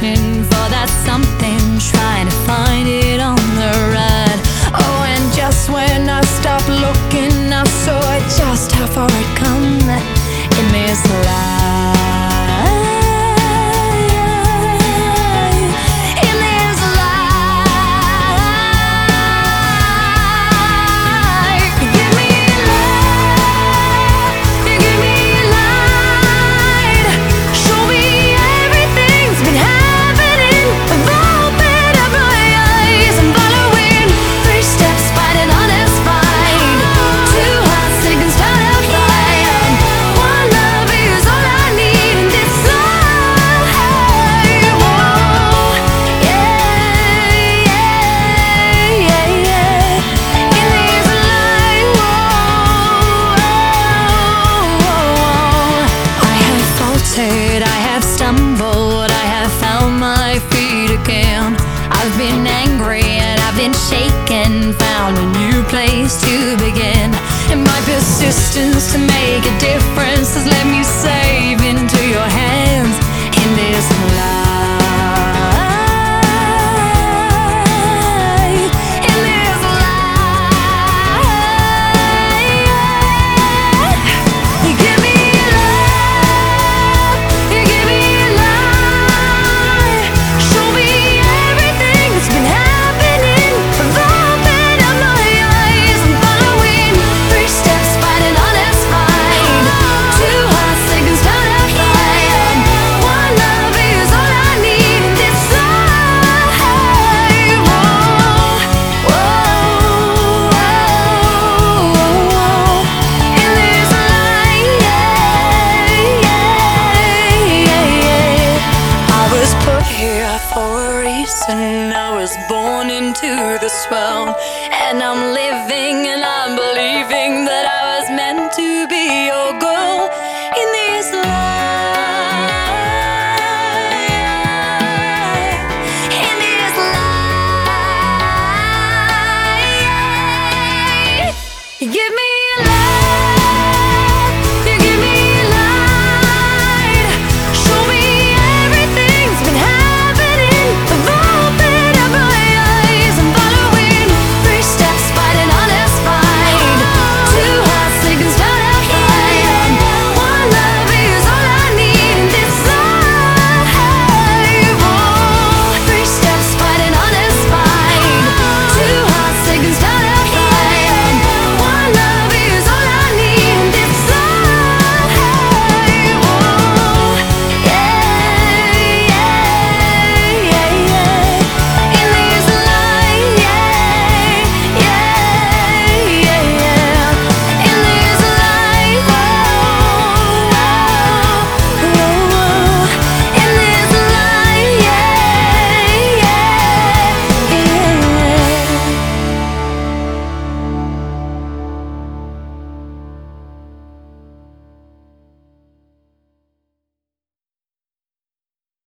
for that something, trying to find it. things to begin. And my persistence to make a difference has led me saving into your hands in this life. this. And I'm living and I'm believing that I was meant to be your girl in this life. In this life. Give me